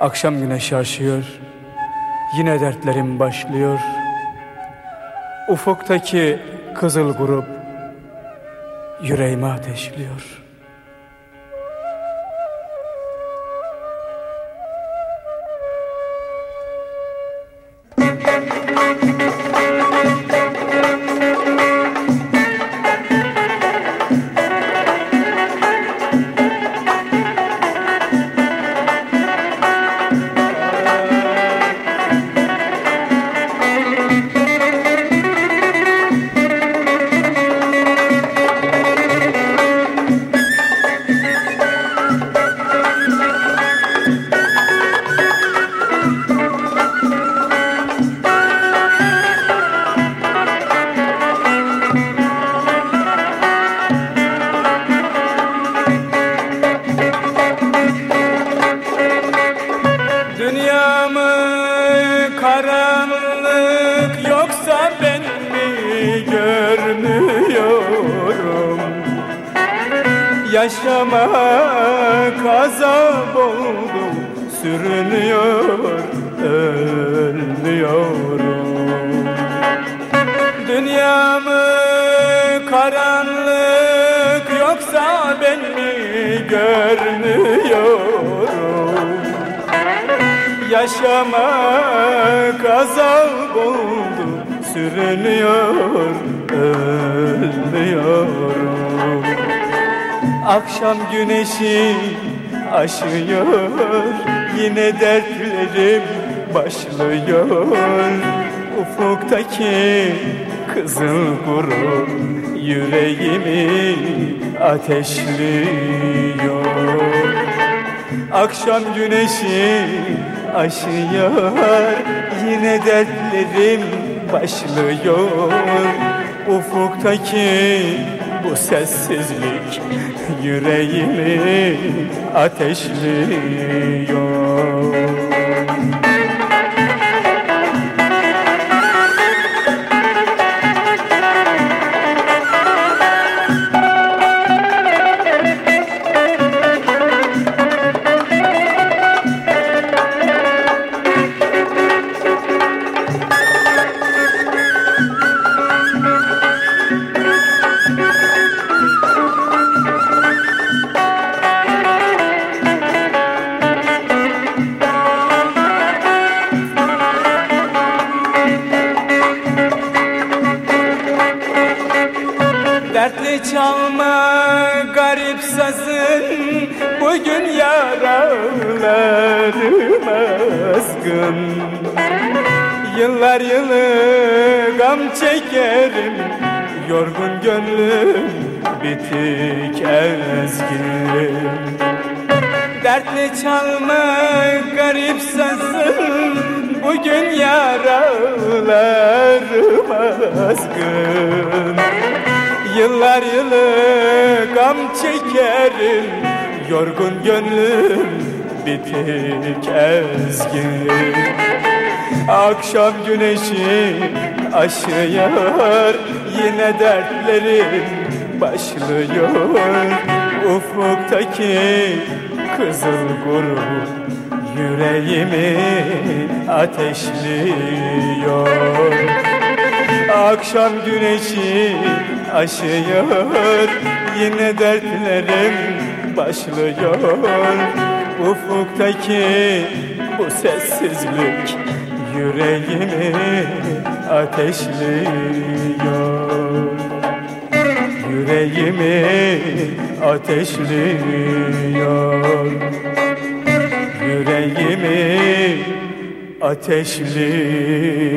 Akşam güneşi aşıyor, yine dertlerim başlıyor. Ufuktaki kızıl grup yüreğimi ateşliyor. Yaşamak azap oldu Sürünüyor, ölmüyorum. Dünya mı karanlık Yoksa ben mi görmüyorum Yaşamak azap oldu Sürünüyor, ölmüyorum Akşam güneşi aşıyor Yine dertlerim başlıyor. Ufuktaki kızıl guru Yüreğimi ateşliyor Akşam güneşi aşıyor Yine dertlerim başlıyor. Ufuktaki bu sessizlik yüreğimi ateşliyor Dertli çalma garip sazın Bugün yaralarım azgın. Yıllar yılı gam çekerim Yorgun gönlüm bitik ezgin. Dertli çalma garip sazın Bugün yaralarım azgın Yıllar yılı gam çekerim Yorgun gönlüm bitik ezgin Akşam güneşi aşıyor Yine dertlerim başlıyor. Ufuktaki kızıl grup Yüreğimi ateşliyor. Akşam güneşi aşıyor. Yine dertlerim başlıyor. Ufuktaki bu sessizlik Yüreğimi ateşliyor. Yüreğimi ateşliyor. Yüreğimi ateşliyor